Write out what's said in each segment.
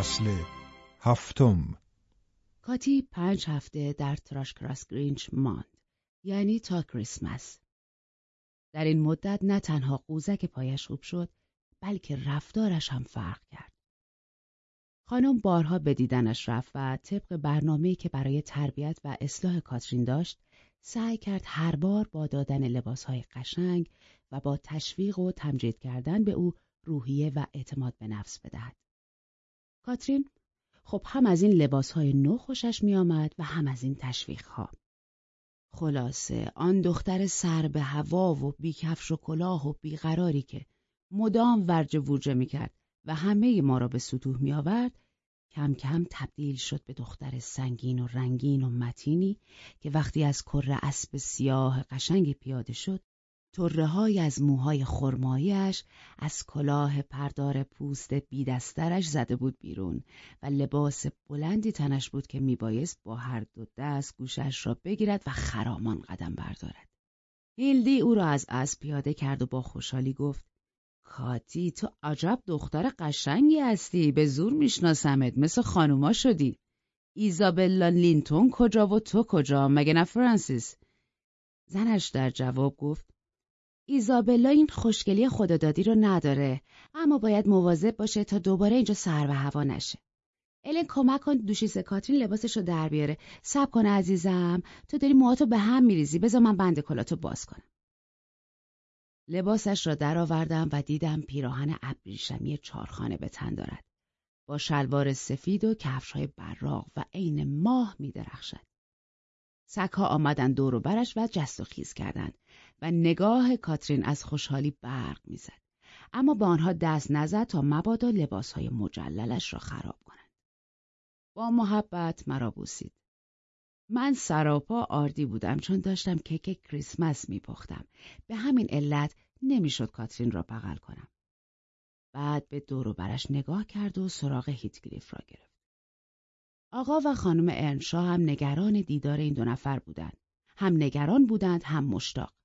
فصل هفتم. کاتی پنج هفته در تراشکراس گرینچ ماند یعنی تا کریسمس. در این مدت نه تنها قوزک پایش خوب شد بلکه رفتارش هم فرق کرد. خانم بارها به دیدنش رفت و طبق برنامه‌ای که برای تربیت و اصلاح کاترین داشت سعی کرد هر بار با دادن لباسهای قشنگ و با تشویق و تمجید کردن به او روحیه و اعتماد به نفس بدهد. کاترین خب هم از این لباسهای نو خوشش میآمد و هم از این تشویقها. خلاصه آن دختر سر به هوا و بیکفش و کلاه و بیقراری که مدام ورج ورجه می‌کرد و همه ما را به سطوح می آورد کم کم تبدیل شد به دختر سنگین و رنگین و متینی که وقتی از کره اسب سیاه قشنگ پیاده شد های از موهای خرمایش از کلاه پردار پوست بیدسترش زده بود بیرون و لباس بلندی تنش بود که میبایست با هر دو دست گوشش را بگیرد و خرامان قدم بردارد. هیلدی او را از اسب پیاده کرد و با خوشحالی گفت کاتی تو عجب دختر قشنگی هستی به زور میشناسمت مثل خانوما شدی. ایزابلا لینتون کجا و تو کجا؟ مگه نه فرانسیس؟ زنش در جواب گفت ایزابلا این خوشگلی خدادادی رو نداره اما باید مواظب باشه تا دوباره اینجا سر و هوا نشه. الن کمک کن دوشیز کاترین لباسش رو در بیاره. سب کن عزیزم. تو داری موهاتو به هم میریزی. بذار من بند کلاتو باز کنم. لباسش را درآوردم و دیدم پیراهن ابریشمی چارخانه به تن دارد. با شلوار سفید و کفشهای براق و عین ماه می درخشد. سگها آمدن دور و برش و جست و خیز کردند. و نگاه کاترین از خوشحالی برق می‌زد. اما به آنها دست نزد تا مبادا لباسهای مجللش را خراب کنند. با محبت مرا بوسید. من سراپا آردی بودم چون داشتم کیک کریسمس میپختم. به همین علت نمی‌شد کاترین را بغل کنم. بعد به دور و برش نگاه کرد و سراغ هیتگریف را گرفت. آقا و خانم ارنشا هم نگران دیدار این دو نفر بودند. هم نگران بودند هم مشتاق.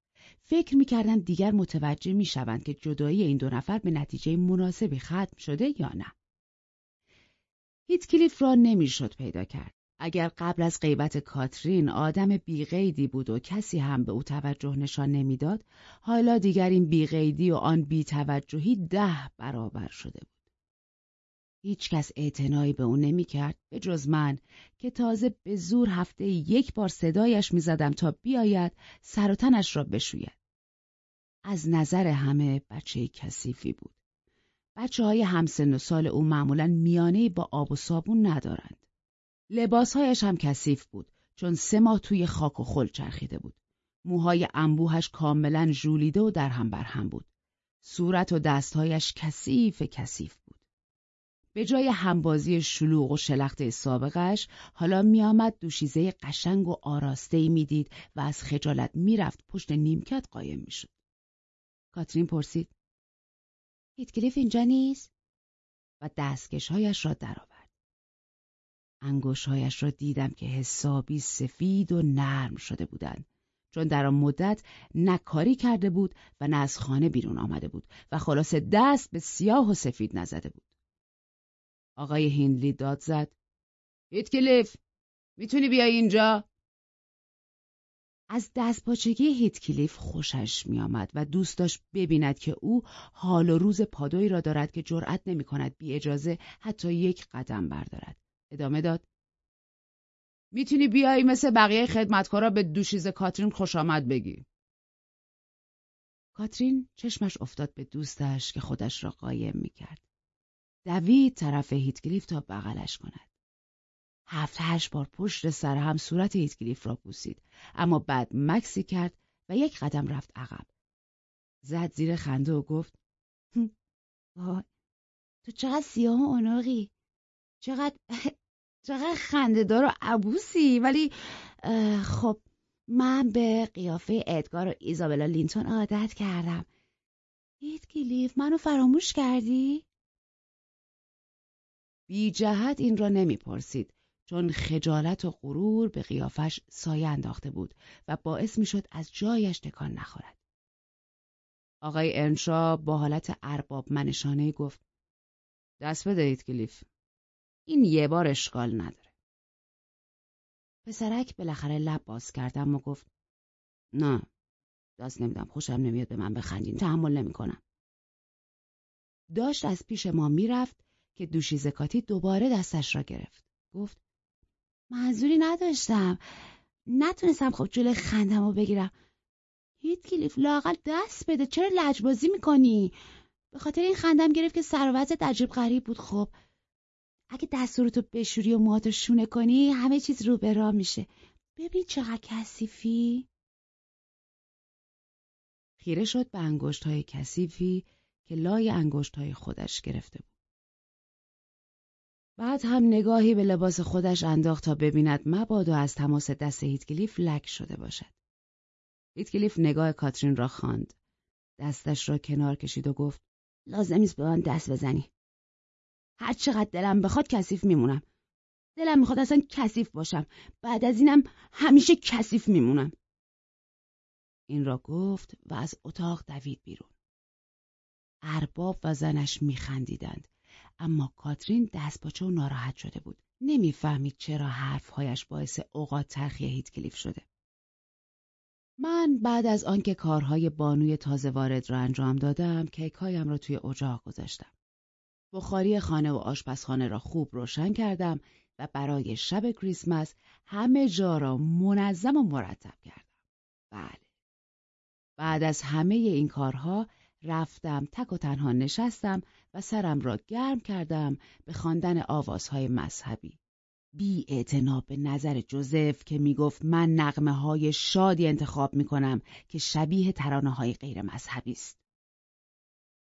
فکر می‌کردند دیگر متوجه می‌شوند که جدایی این دو نفر به نتیجه مناسبی ختم شده یا نه. هیتکلیف را نمی‌شد پیدا کرد. اگر قبل از غیبت کاترین آدم بیغیدی بود و کسی هم به او توجه نشان نمی‌داد، حالا دیگر این بیغیدی و آن بیتوجهی ده برابر شده بود. هیچ کس اعتنایی به او نمی‌کرد به جز من که تازه به زور هفته یک بار صدایش می‌زدم تا بیاید سر و تنش را بشوید. از نظر همه بچه کثیفی بود. بچه های همسن و سال او معمولا میانه با آب و صابون ندارند. لباسهایش هم کثیف بود چون سه ماه توی خاک و خل چرخیده بود. موهای انبوهش کاملا ژولیده و در هم بر هم بود. صورت و دستهایش کثیف کثیف. به جای همبازی شلوغ و شلخته سابقش حالا میآمد دوشیزه قشنگ و آراسته می‌دید و از خجالت می‌رفت پشت نیمکت قایم می‌شد. کاترین پرسید: هیتکلیف اینجا نیست؟ و دستکشهایش را درآورد. انگوشهایش را دیدم که حسابی سفید و نرم شده بودند چون در آن مدت نه کرده بود و نه از خانه بیرون آمده بود و خلاص دست به سیاه و سفید نزده بود آقای هیندلی داد زد هیتکلیف می‌تونی بیای اینجا از دستپاچگی هیتکلیف خوشش میآمد و دوست داشت ببیند که او حال و روز پادویی را دارد که جرأت نمی کند بی اجازه حتی یک قدم بردارد. ادامه داد می‌تونی بیایی مثل بقیه خدمتکارا به دوشیز کاترین خوش آمد بگی. کاترین چشمش افتاد به دوستش که خودش را قایم می‌کرد. دوید طرف هیتگلیف تا بغلش کند. هفت هشت بار پشت سر هم صورت هیتگلیف را بوسید اما بعد مکسی کرد و یک قدم رفت عقب. زد زیر خنده و گفت وای تو چقدر سیاه و اوناقی چقدر چقدر خندهدار و عبوسی ولی خب من به قیافه ادگار و ایزابلا لینتون عادت کردم هیت کلیف منو فراموش کردی؟ بی جهت این را نمی‌پرسید چون خجالت و غرور به قیافش سایه انداخته بود و باعث می‌شد از جایش تکان نخورد. آقای ارنشا با حالت ارباب منشانه گفت دست بدهید کلیف این یه بار اشکال نداره. پسرک بالاخره لب باز کردم و گفت نه دست نمیدم خوشم نمیاد به من بخندین تحمل نمی‌کنم. داشت از پیش ما می‌رفت که دوشی زکاتی دوباره دستش را گرفت. گفت منظوری نداشتم. نتونستم خب جلوی خندم رو بگیرم. هیت کلیف لاقل دست بده چرا لجبازی می‌کنی؟ به خاطر این خندم گرفت که سروزت عجیب غریب بود خب. اگه دستورتو بشوری و موهاتو شونه کنی همه چیز رو به راه میشه. ببین چقدر کثیفی. خیره شد به انگشت های کثیفی که لای انگشت های خودش گرفته بود. بعد هم نگاهی به لباس خودش انداخت تا ببیند مبادا از تماس دست هیتکلیف لک شده باشد. هیتکلیف نگاه کاترین را خواند. دستش را کنار کشید و گفت لازم نیست به من دست بزنی. هر چقدر دلم بخواد کثیف میمونم. دلم می‌خواد اصلا کثیف باشم. بعد از اینم همیشه کثیف میمونم. این را گفت و از اتاق دوید بیرون. ارباب و زنش میخندیدند اما کاترین دست باچه و ناراحت شده بود. نمی‌فهمید چرا حرفهایش باعث اوقات ترخی هیتکلیف شده. من بعد از آنکه کارهای بانوی تازه وارد را انجام دادم کیکهایم را توی اجاق گذاشتم. بخاری خانه و آشپزخانه را خوب روشن کردم و برای شب کریسمس همه جا را منظم و مرتب کردم. بله. بعد از همه این کارها رفتم تک و تنها نشستم و سرم را گرم کردم به خواندن آوازهای مذهبی. بی به نظر جوزف که می‌گفت من نقمه های شادی انتخاب می کنم که شبیه ترانه های غیر مذهبی است.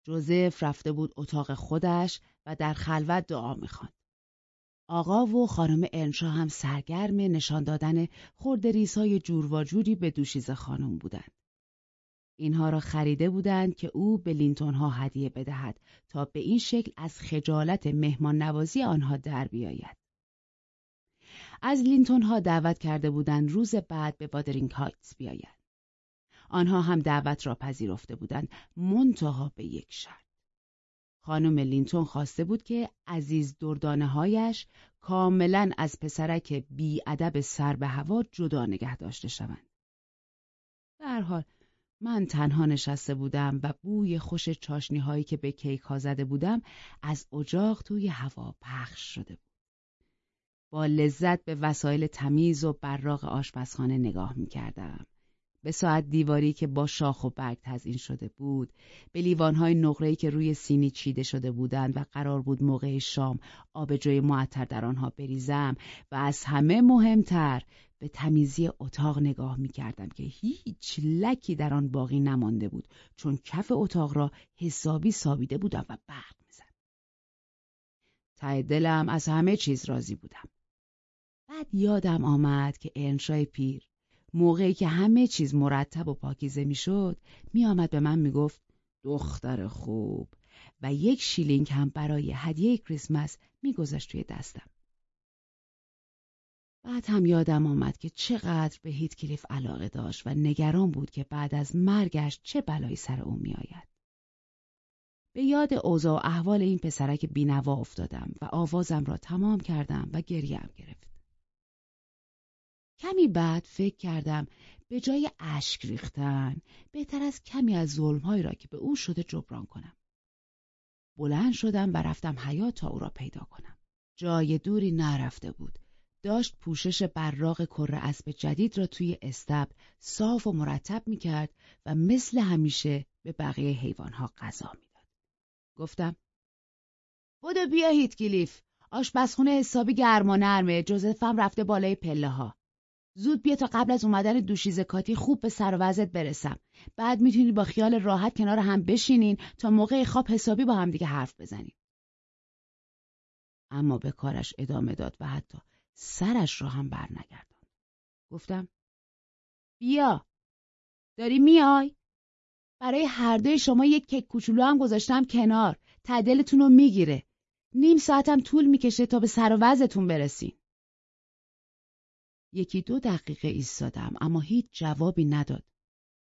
جوزف رفته بود اتاق خودش و در خلوت دعا می‌خواند. آقا و خانم انشا هم سرگرم نشان دادن های جور و جوری به دوشیزه خانم بودند. اینها را خریده بودند که او به لینتون ها هدیه بدهد تا به این شکل از خجالت مهمان نوازی آنها در بیاید. از لینتون ها دعوت کرده بودند روز بعد به وادرینگ هایتس بیایند. آنها هم دعوت را پذیرفته بودند منتها به یک شرط. خانم لینتون خواسته بود که عزیز دردانه هایش کاملا از پسرک بی ادب سر به هوا جدا نگه داشته شوند. در حال من تنها نشسته بودم و بوی خوش چاشنی هایی که به کیک ها زده بودم از اجاق توی هوا پخش شده بود. با لذت به وسایل تمیز و براق آشپزخانه نگاه می کردم. به ساعت دیواری که با شاخ و برگ تزین شده بود، به لیوانهای نقره‌ای که روی سینی چیده شده بودند و قرار بود موقع شام آبجوی معطر در آنها بریزم و از همه مهمتر به تمیزی اتاق نگاه می کردم که هیچ لکی در آن باقی نمانده بود چون کف اتاق را حسابی سابیده بودم و برق می‌زد. ته دلم از همه چیز راضی بودم. بعد یادم آمد که انشای پیر موقعی که همه چیز مرتب و پاکیزه می‌شد میآمد به من می‌گفت دختر خوب و یک شیلینگ هم برای هدیه کریسمس میگذاشت توی دستم. بعد هم یادم آمد که چقدر به هیت کلیف علاقه داشت و نگران بود که بعد از مرگش چه بلایی سر او میآید. به یاد اوضاع و احوال این پسرک بینوا افتادم و آوازم را تمام کردم و گریم گرفت. کمی بعد فکر کردم به جای اشک ریختن بهتر از کمی از ظلمهایی را که به او شده جبران کنم. بلند شدم و رفتم حیات تا او را پیدا کنم. جای دوری نرفته بود. داشت پوشش براق کره اسب جدید را توی استبل صاف و مرتب می کرد و مثل همیشه به بقیه حیوانها غذا می‌داد. گفتم بودو بیا هیت گلیف آشپزخونه حسابی گرم و نرمه جوزفم رفته بالای پله ها. زود بیا تا قبل از اومدن دوشیزه کاتی خوب به سر وزت برسم. بعد می‌تونی با خیال راحت کنار هم بشینین تا موقع خواب حسابی با هم دیگه حرف بزنیم. اما به کارش ادامه داد و حتی سرش را هم برنگرداند. گفتم بیا داری میای؟ برای هر دوی شما یک کیک کوچولو هم گذاشتم کنار تعدلتون رو می‌گیره نیم ساعتم طول می‌کشه تا به سر و وزتون برسین یکی دو دقیقه ایستادم اما هیچ جوابی نداد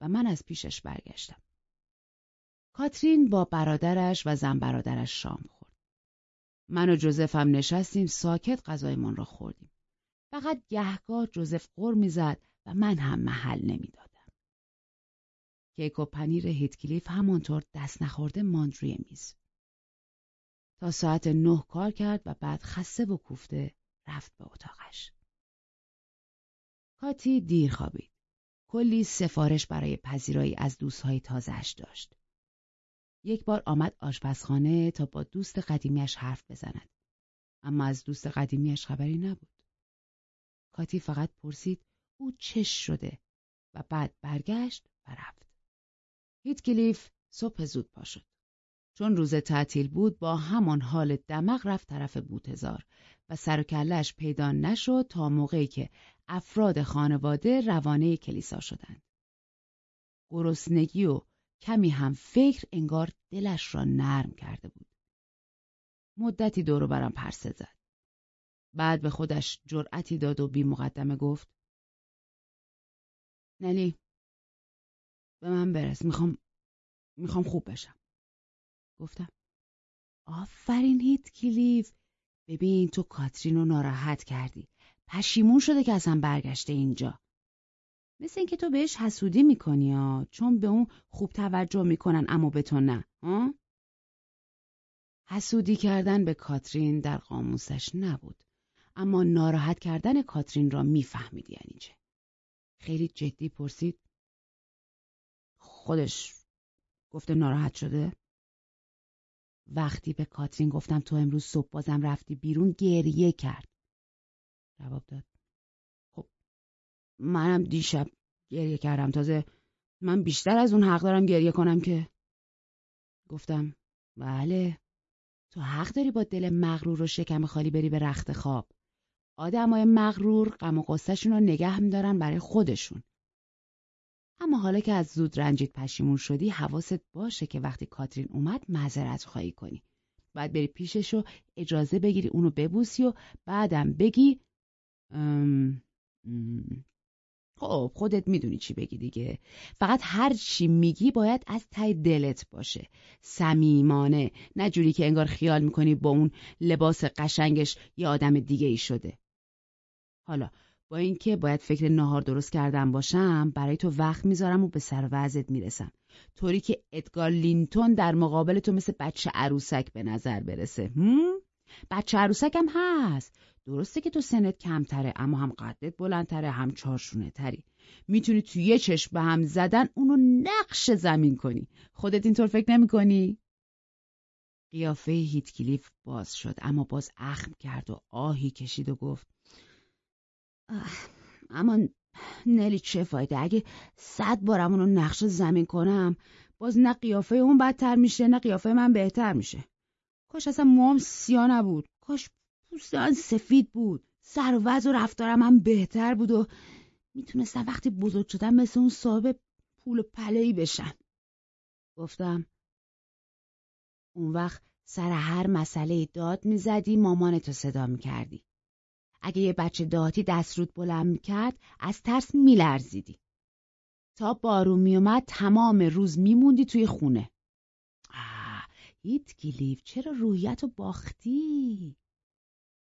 و من از پیشش برگشتم. کاترین با برادرش و زن برادرش شام خورد. من و جوزف هم نشستیم ساکت غذایمان را خوردیم. فقط گهگاه جوزف غر می‌زد و من هم محل نمی‌دادم. کیک و پنیر هیتکلیف همانطور دست نخورده ماند روی میز. تا ساعت نه کار کرد و بعد خسته و کوفته رفت به اتاقش. کاتی دیر خوابید. کلی سفارش برای پذیرایی از دوستهای تازهش داشت. یک بار آمد آشپزخانه تا با دوست قدیمیش حرف بزند. اما از دوست قدیمیش خبری نبود. کاتی فقط پرسید او چش شده و بعد برگشت و رفت. هیتکلیف صبح زود پا شد. چون روز تعطیل بود با همان حال دمق رفت طرف بوتزار و سر پیدا نشد تا موقعی که افراد خانواده روانه کلیسا شدند. گرسنگی و کمی هم فکر انگار دلش را نرم کرده بود. مدتی دورو برم پرسه زد. بعد به خودش جرأتی داد و بی مقدمه گفت نلی به من برس. می‌خوام می‌خوام خوب بشم. گفتم آفرین هیت کلیف. ببین تو کاترین رو ناراحت کردی. پشیمون شده که اصلا برگشته اینجا. مثل اینکه تو بهش حسودی می‌کنی ها چون به اون خوب توجه می‌کنن اما به تو نه ها؟ حسودی کردن به کاترین در قاموسش نبود. اما ناراحت کردن کاترین را می‌فهمید یعنی چه. خیلی جدی پرسید خودش گفته ناراحت شده؟ وقتی به کاترین گفتم تو امروز صبح بازم رفتی بیرون گریه کرد. جواب داد منم دیشب گریه کردم. تازه من بیشتر از اون حق دارم گریه کنم که. گفتم بله تو حق داری با دل مغرور و شکم خالی بری به رخت خواب. آدمای مغرور غم و قصهشون رو نگه میدارن برای خودشون. اما حالا که از زود رنجید پشیمون شدی حواست باشه که وقتی کاترین اومد معذرت خواهی کنی. باید بری پیشش و اجازه بگیری اونو ببوسی و بعدم بگی خب خودت می‌دونی چی بگی دیگه. فقط هر چی میگی باید از ته دلت باشه. صمیمانه. نه جوری که انگار خیال می‌کنی با اون لباس قشنگش یه آدم دیگه ای شده. حالا با اینکه باید فکر ناهار درست کردن باشم برای تو وقت می‌ذارم و به سر وضعت می‌رسم. طوری که ادگار لینتون در مقابل تو مثل بچه عروسک به نظر برسه. هم؟ بچه عروسک هم هست. درسته که تو سنت کمتره اما هم قدت بلندتره هم چارشونه تری. می‌تونی تو یه چشم به هم زدن اونو نقش زمین کنی. خودت اینطور فکر نمی کنی؟ قیافه هیتکلیف باز شد اما باز اخم کرد و آهی کشید و گفت اما نلی چه فایده؟ اگه صد بارم اونو نقش زمین کنم باز نه قیافه اون بدتر میشه نه قیافه من بهتر میشه. کاش اصلا موام سیا نبود کاش پوست سفید بود سر و وضع و رفتارم هم بهتر بود و می‌تونستم وقتی بزرگ شدم مثل اون صاحب پول پلهی بشم گفتم اون وقت سر هر مسئله داد می‌زدی مامانتو صدا می‌کردی اگه یه بچه داتی دست رود بلند می‌کرد از ترس میلرزیدی. تا بارون میومد تمام روز میموندی توی خونه. ایت گلیف چرا رویت رو باختی؟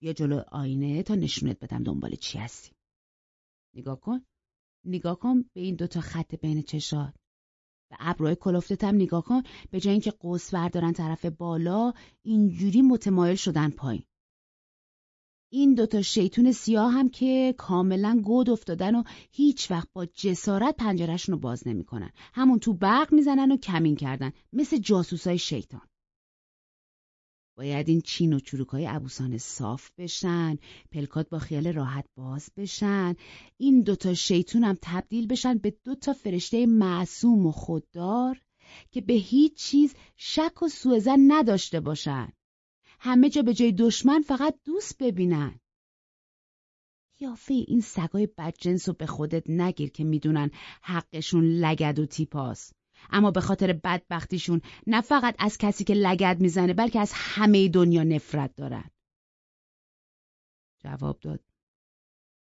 یه جلو آینه تا نشونت بدم دنبال چی هستی. نگاه کن. نگاه کن به این دوتا خط بین چشات. به ابروی کلفتتم نگاه کن به جای اینکه قوس بردارن طرف بالا اینجوری متمایل شدن پایین. این دوتا شیطون سیاه هم که کاملا گود افتادن و هیچ وقت با جسارت پنجرشون رو باز نمی‌کنن. همون تو برق می‌زنن و کمین کردن مثل جاسوسای شیطان. باید این چین و چروکای عبوسان صاف بشن، پلکات با خیال راحت باز بشن، این دوتا شیطون هم تبدیل بشن به دوتا فرشته معصوم و خوددار که به هیچ چیز شک و سوء نداشته باشن. همه جا به جای دشمن فقط دوست ببینن. یافه این سگای بدجنس رو به خودت نگیر که می‌دونن حقشون لگد و تیپاس اما به خاطر بدبختیشون نه فقط از کسی که لگد می‌زنه بلکه از همه دنیا نفرت دارن. جواب داد.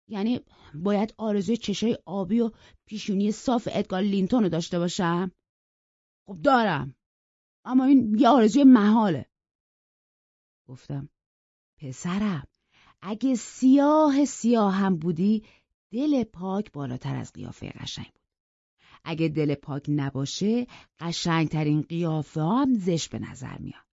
یعنی باید آرزوی چشای آبی و پیشونی صاف ادگار لینتون رو داشته باشم؟ خب دارم. اما این یه آرزوی محاله. گفتم پسرم اگه سیاه سیاه هم بودی دل پاک بالاتر از قیافه قشنگ بود. اگه دل پاک نباشه قشنگترین قیافه هم زشت به نظر میاد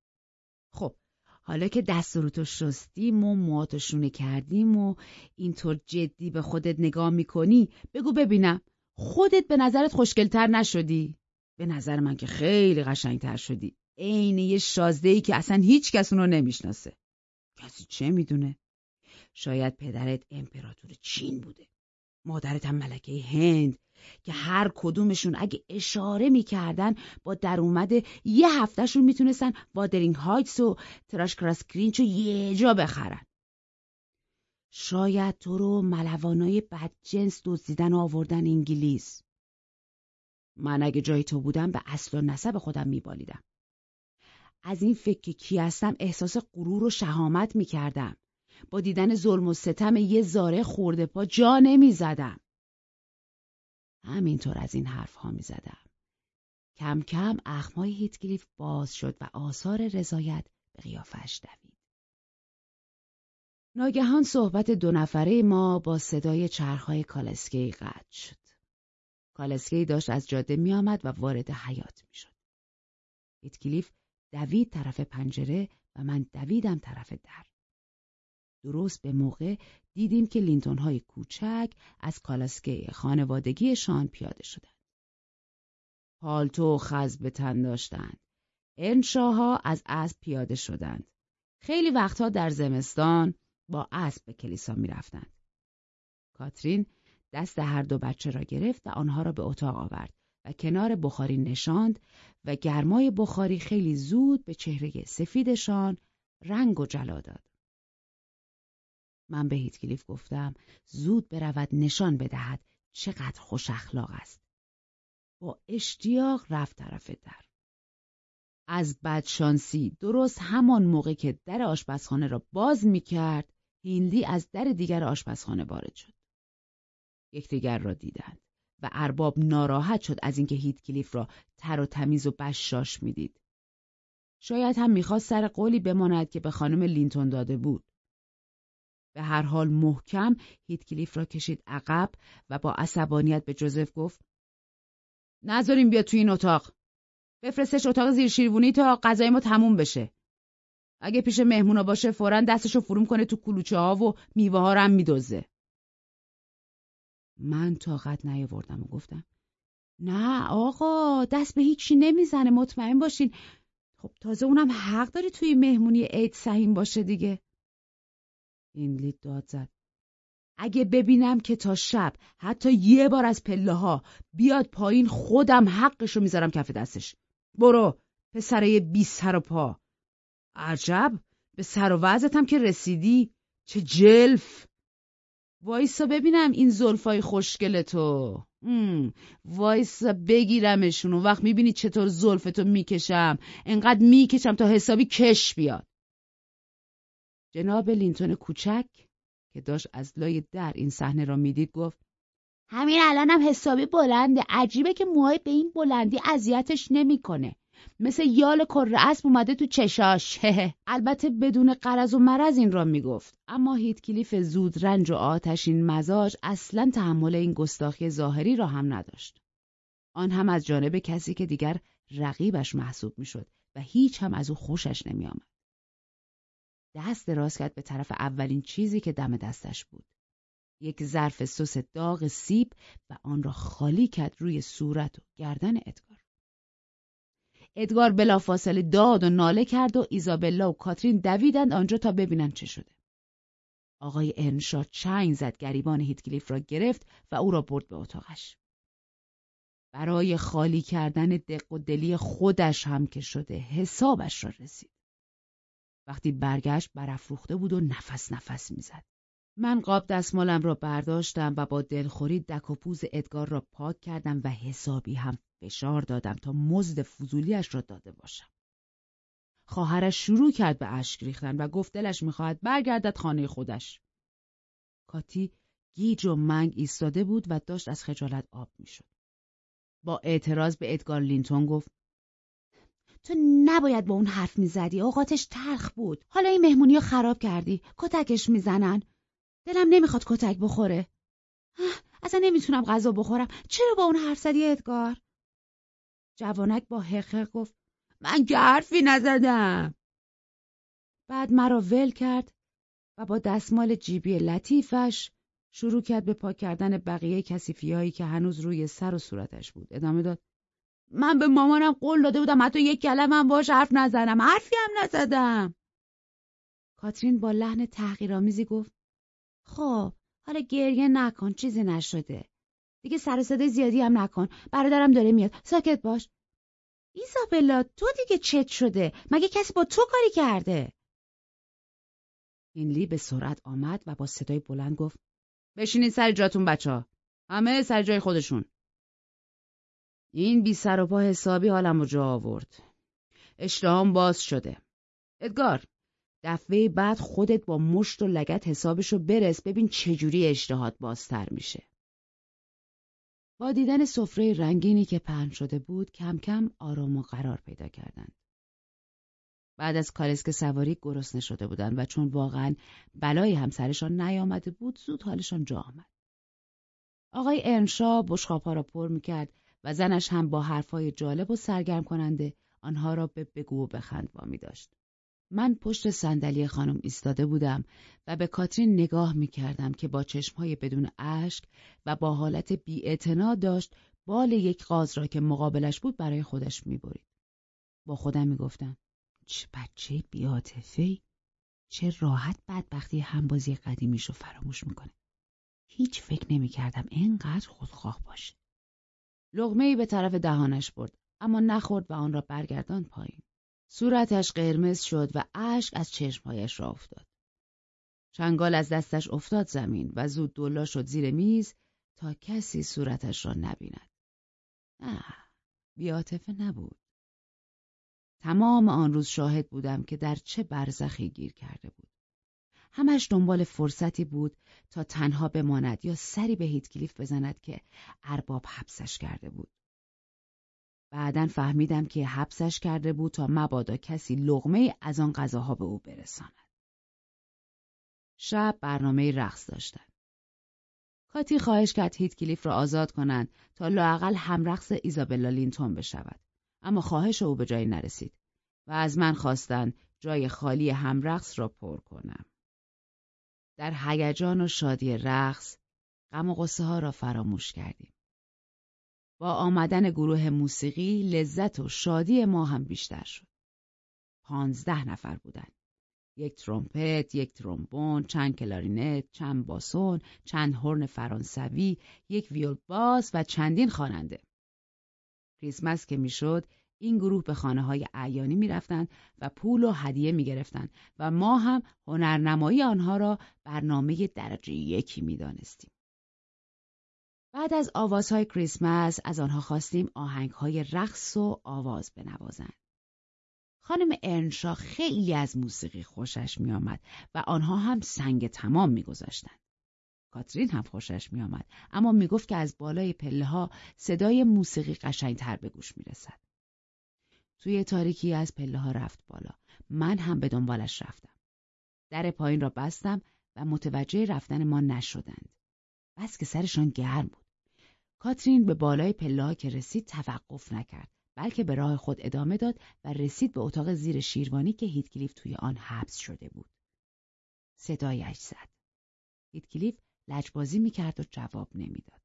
خب حالا که دست رو شستیم و مواتو کردیم و اینطور جدی به خودت نگاه می‌کنی بگو ببینم. خودت به نظرت خوشگلتر نشدی؟ به نظر من که خیلی قشنگتر شدی. عین یه شازده ای که اصلا هیچ کس اونو نمی‌شناسه. کسی چه می‌دونه؟ شاید پدرت امپراتور چین بوده. مادرت هم ملکه هند. که هر کدومشون اگه اشاره می‌کردن با در اومده یه هفتهشون می‌تونستن وادرینگ هایتس و تراش کراس کرینچ رو یه جا بخرن. شاید تو رو ملوانای بدجنس دزدیدن و آوردن انگلیس. من اگه جای تو بودم به اصل و نسب خودم میبالیدم. از این فکر که کی هستم احساس غرور و شهامت می‌کردم. با دیدن ظلم و ستم یه زاره خورده پا جا نمی‌زدم. همینطور از این حرف ها می‌زدم. کم کم اخمای هیتکلیف باز شد و آثار رضایت به قیافش دوید. ناگهان صحبت دو نفره ما با صدای چرخهای کالسکه‌ای قطع شد. کالسکه‌ای داشت از جاده میآمد و وارد حیاط می‌شد. هیتکلیف دوید طرف پنجره و من دویدم طرف در. درست به موقع دیدیم که لینتون های کوچک از کالاسکه خانوادگیشان پیاده شدند. پالتو و خز به تن داشتند. انشاها از اسب پیاده شدند. خیلی وقتها در زمستان با اسب به کلیسا می رفتند. کاترین دست هر دو بچه را گرفت و آنها را به اتاق آورد و کنار بخاری نشاند و گرمای بخاری خیلی زود به چهره سفیدشان رنگ و جلا داد. من به هیتکلیف گفتم زود برود نشان بدهد چقدر خوش اخلاق است. با اشتیاق رفت طرف در. از بدشانسی درست همان موقع که در آشپزخانه را باز می کرد هیندی از در دیگر آشپزخانه وارد شد. یکدیگر را دیدند و ارباب ناراحت شد از اینکه هیتکلیف را تر و تمیز و بشاش می‌دید. شاید هم می‌خواست سر قولی بماند که به خانم لینتون داده بود. به هر حال محکم هیتکلیف را کشید عقب و با عصبانیت به جوزف گفت نذاریم بیا توی این اتاق. بفرستش اتاق زیر شیروونی تا غذای ما تموم بشه. اگه پیش مهمونا باشه فورا دستشو فروم کنه تو کلوچه ها و میوه ها هم میدوزه من طاقت نیاوردم و گفتم نه آقا دست به هیچی نمی‌زنه مطمئن باشین. خب تازه اونم حق داری توی مهمونی عید سهیم باشه دیگه. اینلی داد زد. اگه ببینم که تا شب حتی یه بار از پله ها بیاد پایین خودم حقشو می‌ذارم کف دستش. برو پسره بی سر و پا. عجب به سر و وضعتم که رسیدی چه جلف. وایسا ببینم این زلفای خوشگل تو. وایسا بگیرمشون و وقت می‌بینی چطور زلفتو می‌کشم انقدر می‌کشم تا حسابی کش بیاد. جناب لینتون کوچک که داشت از لای در این صحنه را می‌دید گفت همین الانم هم حسابی بلنده. عجیبه که موهای به این بلندی اذیتش نمی‌کنه. مثل یال کره اسب اومده تو چشاش. البته بدون قرض و مرض این را می‌گفت. اما هیتکلیف زود رنج و آتشین مزاج اصلا تحمل این گستاخی ظاهری را هم نداشت. آن هم از جانب کسی که دیگر رقیبش محسوب می‌شد و هیچ هم از او خوشش نمیآمد. دست دراز کرد به طرف اولین چیزی که دم دستش بود. یک ظرف سس داغ سیب و آن را خالی کرد روی صورت و گردن ادگار. ادگار بلافاصله داد و ناله کرد و ایزابلا و کاترین دویدند آنجا تا ببینند چه شده. آقای انشا چنگ زد گریبان هیتکلیف را گرفت و او را برد به اتاقش. برای خالی کردن دق و دلی خودش هم که شده حسابش را رسید. وقتی برگشت برافروخته بود و نفس نفس می‌زد. من قاب دستمالم را برداشتم و با دلخوری دک و پوز ادگار را پاک کردم و حسابی هم فشار دادم تا مزد فضولیش را داده باشم. خواهرش شروع کرد به اشک ریختن و گفت دلش می‌خواهد برگردد خانه خودش. کاتی گیج و منگ ایستاده بود و داشت از خجالت آب می‌شد. با اعتراض به ادگار لینتون گفت تو نباید با اون حرف می‌زدی. اوقاتش تلخ بود. حالا این مهمونی رو خراب کردی. کتکش می‌زنن. دلم نمی‌خواد کتک بخوره. اصلا نمی‌تونم غذا بخورم. چرا با اون حرف زدی ادگار؟ جوانک با حقه گفت من که حرفی نزدم. بعد مرا ول کرد و با دستمال جیبی لطیفش شروع کرد به پاک کردن بقیه کسیفی هایی که هنوز روی سر و صورتش بود. ادامه داد. من به مامانم قول داده بودم حتی یک کلمه هم باش حرف نزنم. حرفی هم نزدم. کاترین با لحن تحقیرآمیزی گفت خب حالا گریه نکن چیزی نشده. دیگه سر صدای زیادی هم نکن. برادرم داره میاد. ساکت باش. ایزابلا تو دیگه چت شده. مگه کسی با تو کاری کرده؟ هینلی به سرعت آمد و با صدای بلند گفت بشینید سر جاتون بچه ها. همه سر جای خودشون. این بی سر و پا حسابی حالم رو جا آورد. اشتهام باز شده. ادگار دفعه بعد خودت با مشت و لگت حسابشو برس ببین چجوری اشتهات بازتر میشه. با دیدن سفره رنگینی که پهن شده بود کم کم آرام و قرار پیدا کردند. بعد از کالسک سواری گرسنه شده بودند و چون واقعا بلایی هم سرشان نیامده بود زود حالشان جا آمد. آقای ارنشا بشخاپا را پر می‌کرد و زنش هم با حرفهای جالب و سرگرم کننده آنها را به بگو و بخند وامی داشت. من پشت صندلی خانم ایستاده بودم و به کاترین نگاه می کردم که با چشمهای بدون اشک و با حالت بی داشت بال یک قاز را که مقابلش بود برای خودش می برید. با خودم می گفتم چه بچه بیاتفهی چه راحت بدبختی همبازی قدیمیش رو فراموش می‌کنه. هیچ فکر نمی کردم اینقدر خودخواه باشه. لغمه ای به طرف دهانش برد اما نخورد و آن را برگردان پایین. صورتش قرمز شد و اشک از چشمهایش را افتاد. چنگال از دستش افتاد زمین و زود دلا شد زیر میز تا کسی صورتش را نبیند. نه، بیاتفه نبود. تمام آن روز شاهد بودم که در چه برزخی گیر کرده بود. همش دنبال فرصتی بود تا تنها بماند یا سری به هیتکلیف بزند که ارباب حبسش کرده بود. بعدا فهمیدم که حبسش کرده بود تا مبادا کسی لغمه از آن غذاها به او برساند. شب برنامه رقص داشتند. کاتی خواهش کرد هیتکلیف را آزاد کنند تا لاقل همرقص ایزابلا لینتون بشود. اما خواهش او به جایی نرسید و از من خواستند جای خالی همرقص را پر کنم. در هیجان و شادی رقص غم و غصه ها را فراموش کردیم. با آمدن گروه موسیقی لذت و شادی ما هم بیشتر شد. پانزده نفر بودند. یک ترومپت، یک ترومبون، چند کلارینت، چند باسون، چند هورن فرانسوی، یک ویول باس و چندین خواننده. کریسمس که می‌شد این گروه به خانه های اعیانی می رفتن و پول و هدیه می گرفتن و ما هم هنرنمایی آنها را برنامه درجه یکی می دانستیم. بعد از آوازهای کریسمس از آنها خواستیم آهنگهای رقص و آواز بنوازند. خانم ارنشا خیلی از موسیقی خوشش می آمد و آنها هم سنگ تمام می گذاشتند. کاترین هم خوشش می آمد اما می گفت که از بالای پله ها صدای موسیقی قشنگتر به گوش می رسد. توی تاریکی از پله ها رفت بالا. من هم به دنبالش رفتم. در پایین را بستم و متوجه رفتن ما نشدند. بس که سرشان گرم بود. کاترین به بالای پله که رسید توقف نکرد. بلکه به راه خود ادامه داد و رسید به اتاق زیر شیروانی که هیتکلیف توی آن حبس شده بود. صدایش زد. هیتکلیف لجبازی می‌کرد و جواب نمی‌داد.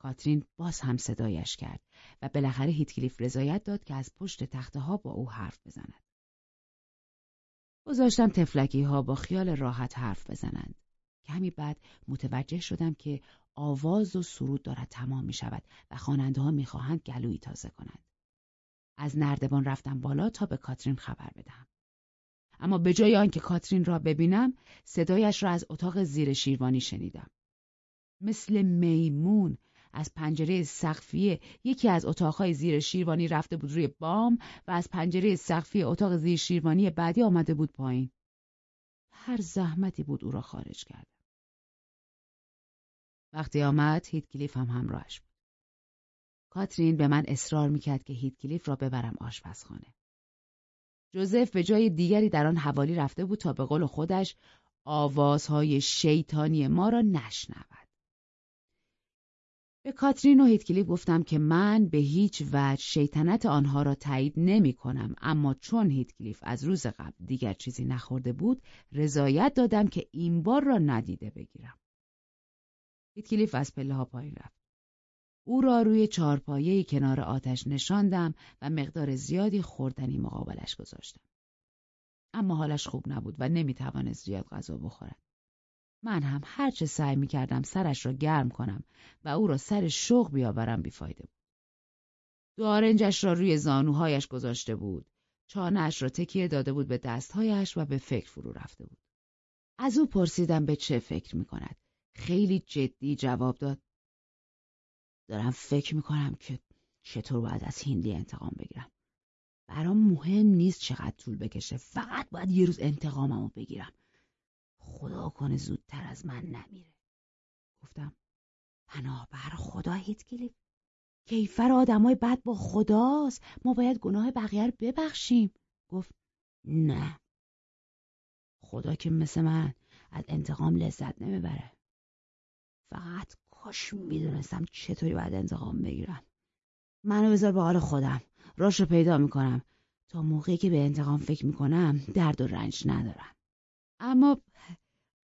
کاترین باز هم صدایش کرد و بالاخره هیتکلیف رضایت داد که از پشت تخته ها با او حرف بزند. گذاشتم تفلکی ها با خیال راحت حرف بزنند. کمی بعد متوجه شدم که آواز و سرود دارد تمام می شود و خواننده ها می خواهند گلویی تازه کنند. از نردبان رفتم بالا تا به کاترین خبر بدهم. اما به جای آنکه کاترین را ببینم صدایش را از اتاق زیر شیروانی شنیدم. مثل میمون از پنجره سقفی یکی از اتاقهای زیر شیروانی رفته بود روی بام و از پنجره سقفی اتاق زیر شیروانی بعدی آمده بود پایین. هر زحمتی بود او را خارج کرد. وقتی آمد هیت کلیف هم همراهش بود. کاترین به من اصرار می‌کرد که هیتکلیف را ببرم آشپزخانه. جوزف به جای دیگری در آن حوالی رفته بود تا به قول خودش آوازهای شیطانی ما را نشنود. به کاترین و هیتکلیف گفتم که من به هیچ وجه شیطنت آنها را تایید نمی کنم اما چون هیتکلیف از روز قبل دیگر چیزی نخورده بود رضایت دادم که این بار را ندیده بگیرم. هیتکلیف از پله ها پایین رفت. او را روی چارپایه کنار آتش نشاندم و مقدار زیادی خوردنی مقابلش گذاشتم. اما حالش خوب نبود و نمی توانست زیاد غذا بخورد. من هم هرچه سعی می کردم سرش را گرم کنم و او را سر شوق بیاورم بیفایده بود. دوارنجش را روی زانوهایش گذاشته بود. چانهش را تکیه داده بود به دستهایش و به فکر فرو رفته بود. از او پرسیدم به چه فکر می کند. خیلی جدی جواب داد. دارم فکر می کنم که چطور باید از هندی انتقام بگیرم. برام مهم نیست چقدر طول بکشه. فقط باید یه روز انتقاممو بگیرم. خدا کنه زودتر از من نمیره. گفتم پناه بر خدا هیت کیفر آدمای بد با خداست. ما باید گناه بقیه ببخشیم. گفت نه. خدا که مثل من از انتقام لذت نمی‌بره. فقط کاش می‌دونستم چطوری باید انتقام بگیرم. منو بذار به حال خودم. راش پیدا می‌کنم. تا موقعی که به انتقام فکر می‌کنم درد و رنج ندارم. اما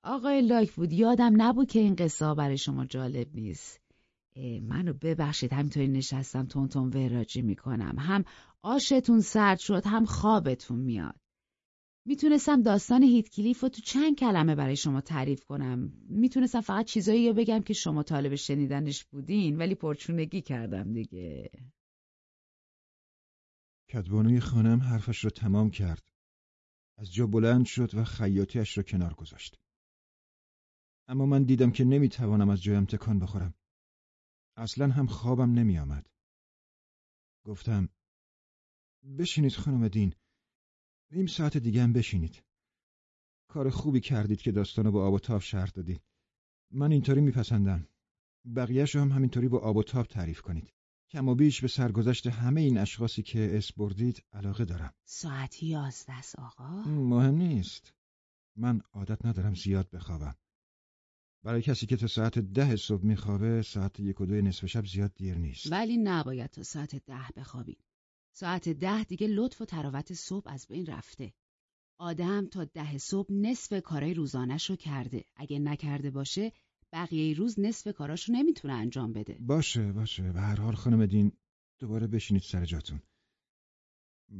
آقای لاکفود یادم نبود که این قصه برای شما جالب نیست. منو ببخشید. همینطوری نشستم تون تون وراجی می‌کنم. هم آشتون سرد شد هم خوابتون میاد. می‌تونستم داستان هیتکلیف رو تو چند کلمه برای شما تعریف کنم. می‌تونستم فقط چیزایی رو بگم که شما طالب شنیدنش بودین ولی پرچونگی کردم دیگه. کدبانوی خانم حرفش رو تمام کرد. از جا بلند شد و خیاطیش را کنار گذاشت. اما من دیدم که نمی‌توانم از جایم تکان بخورم. اصلا هم خوابم نمی آمد. گفتم بشینید خانم دین. نیم ساعت دیگه هم بشینید. کار خوبی کردید که داستانو با آب و تاب شرط دادی. من اینطوری میپسندم. بقیهش هم همینطوری با آب و تاب تعریف کنید. کم و بیش به سرگذشت همه این اشخاصی که اس بردید علاقه دارم ساعت یازده آقا مهم نیست من عادت ندارم زیاد بخوابم برای کسی که تا ساعت ده صبح میخوابه ساعت یک و دو نصف شب زیاد دیر نیست. ولی نباید تا ساعت ده بخوابی ساعت ده دیگه لطف و تراوت صبح از بین رفته. آدم تا ده صبح نصف کارای روزانش رو کرده. اگه نکرده باشه بقیه روز نصف کاراشو نمی‌تونه انجام بده. باشه باشه. به هر حال خانم دین دوباره بشینید سر جاتون.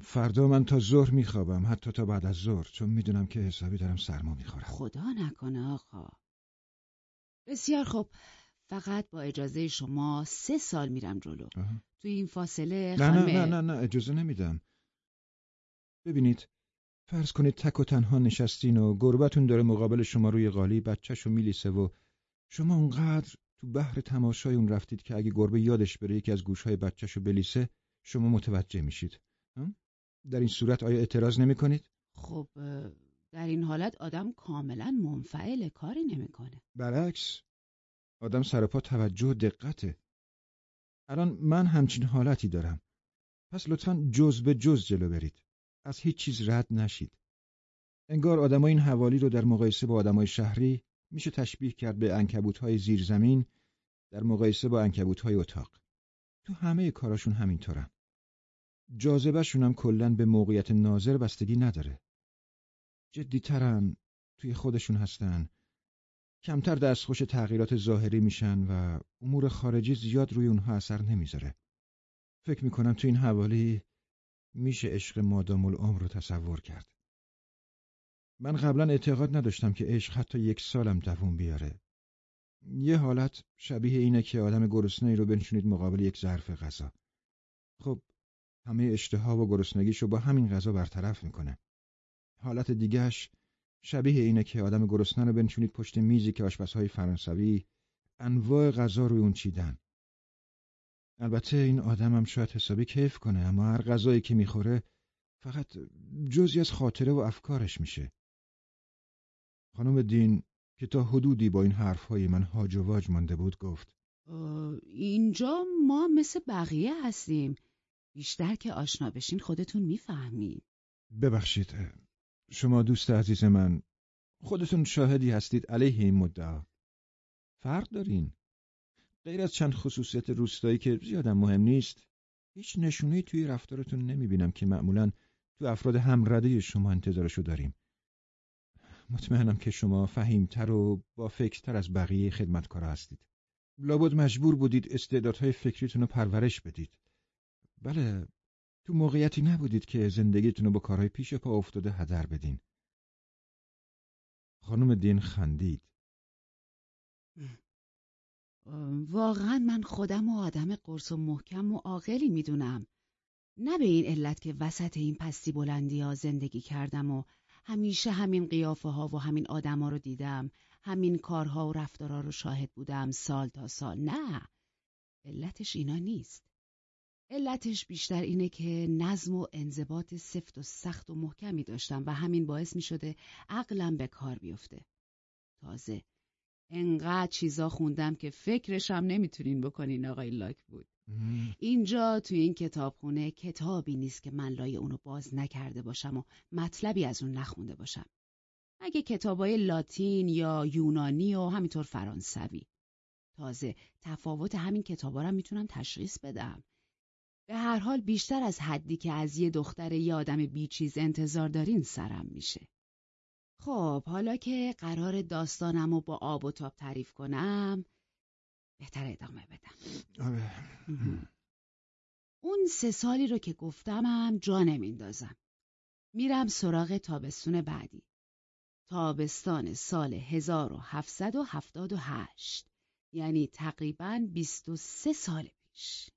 فردا من تا ظهر میخوابم حتی تا بعد از ظهر چون می‌دونم که حسابی دارم سرما می‌خورم. خدا نکنه آقا. بسیار خوب. فقط با اجازه شما سه سال میرم جلو. توی این فاصله نه نه نه نه نه اجازه نمیدم. ببینید فرض کنید تک و تنها نشستین و گربتون داره مقابل شما روی قالی بچهشو میلیسه و شما اونقدر تو بحر تماشای اون رفتید که اگه گربه یادش بره یکی از گوشهای بچهشو بلیسه شما متوجه میشید. در این صورت آیا اعتراض نمی کنید؟ خب در این حالت آدم کاملا منفعل کاری نمی‌کنه. برعکس آدم سرپا توجه و دقته الان من همچین حالتی دارم پس لطفا جز به جز جلو برید از هیچ چیز رد نشید انگار آدمای این حوالی رو در مقایسه با آدمای شهری میشه تشبیه کرد به انکبوت های زیرزمین در مقایسه با انکبوت های اتاق. تو همه کاراشون همینطورن. جاذبهشون هم کلا به موقعیت ناظر بستگی نداره. جدیترن، توی خودشون هستن، کمتر دستخوش تغییرات ظاهری میشن و امور خارجی زیاد روی اونها اثر نمی‌ذاره. فکر می‌کنم تو این حوالی میشه عشق مادام العمر رو تصور کرد. من قبلا اعتقاد نداشتم که عشق حتی یک سالم دووم بیاره. یه حالت شبیه اینه که آدم گرسنه رو بنشونید مقابل یک ظرف غذا. خب همه اشتها و گرسنگیشو با همین غذا برطرف می‌کنه. حالت دیگهش شبیه اینه که آدم گرسنه رو بنشونید پشت میزی که آشپزهای فرانسوی انواع غذا روی اون چیدن. البته این آدمم شاید حسابی کیف کنه اما هر غذایی که می‌خوره فقط جزی از خاطره و افکارش میشه. خانم دین که تا حدودی با این حرفهای من هاج و واج مانده بود گفت اینجا ما مثل بقیه هستیم بیشتر که آشنا بشین خودتون می‌فهمین ببخشید شما دوست عزیز من خودتون شاهدی هستید علیه این مدعا. فرق دارین. غیر از چند خصوصیت روستایی که زیادم مهم نیست هیچ نشونهی توی رفتارتون نمی‌بینم که معمولا تو افراد همرده شما انتظارشو داریم. مطمئنم که شما فهیمتر و با فکرتر از بقیه خدمتکارا هستید. لابد مجبور بودید استعدادهای فکریتون رو پرورش بدید. بله تو موقعیتی نبودید که زندگیتون رو با کارهای پیش پا افتاده هدر بدین. خانم دین خندید. واقعا من خودم و آدم قرص و محکم و عاقلی می‌دونم. نه به این علت که وسط این پستی بلندی ها زندگی کردم و همیشه همین قیافه ها و همین آدما رو دیدم همین کارها و رفتارها رو شاهد بودم سال تا سال. نه علتش اینا نیست. علتش بیشتر اینه که نظم و انضباط سفت و سخت و محکمی داشتم و همین باعث می شده عقلم به کار بیفته. تازه انقدر چیزا خوندم که فکرشم نمی‌تونین بکنین آقای لاک بود. اینجا توی این کتابخونه کتابی نیست که من لای اونو باز نکرده باشم و مطلبی از اون نخونده باشم. اگه کتابای لاتین یا یونانی و همینطور فرانسوی. تازه تفاوت همین کتابا رو می‌تونم تشخیص بدم. به هر حال بیشتر از حدی که از یه دختر یه آدم بیچیز انتظار دارین سرم میشه. خب حالا که قرار داستانم رو با آب و تاب تعریف کنم بهتر ادامه بدم. آره. اون سه سالی رو که گفتمم جا نمیندازم. میرم سراغ تابستون بعدی. تابستان سال 1778 یعنی تقریبا 23 سال پیش.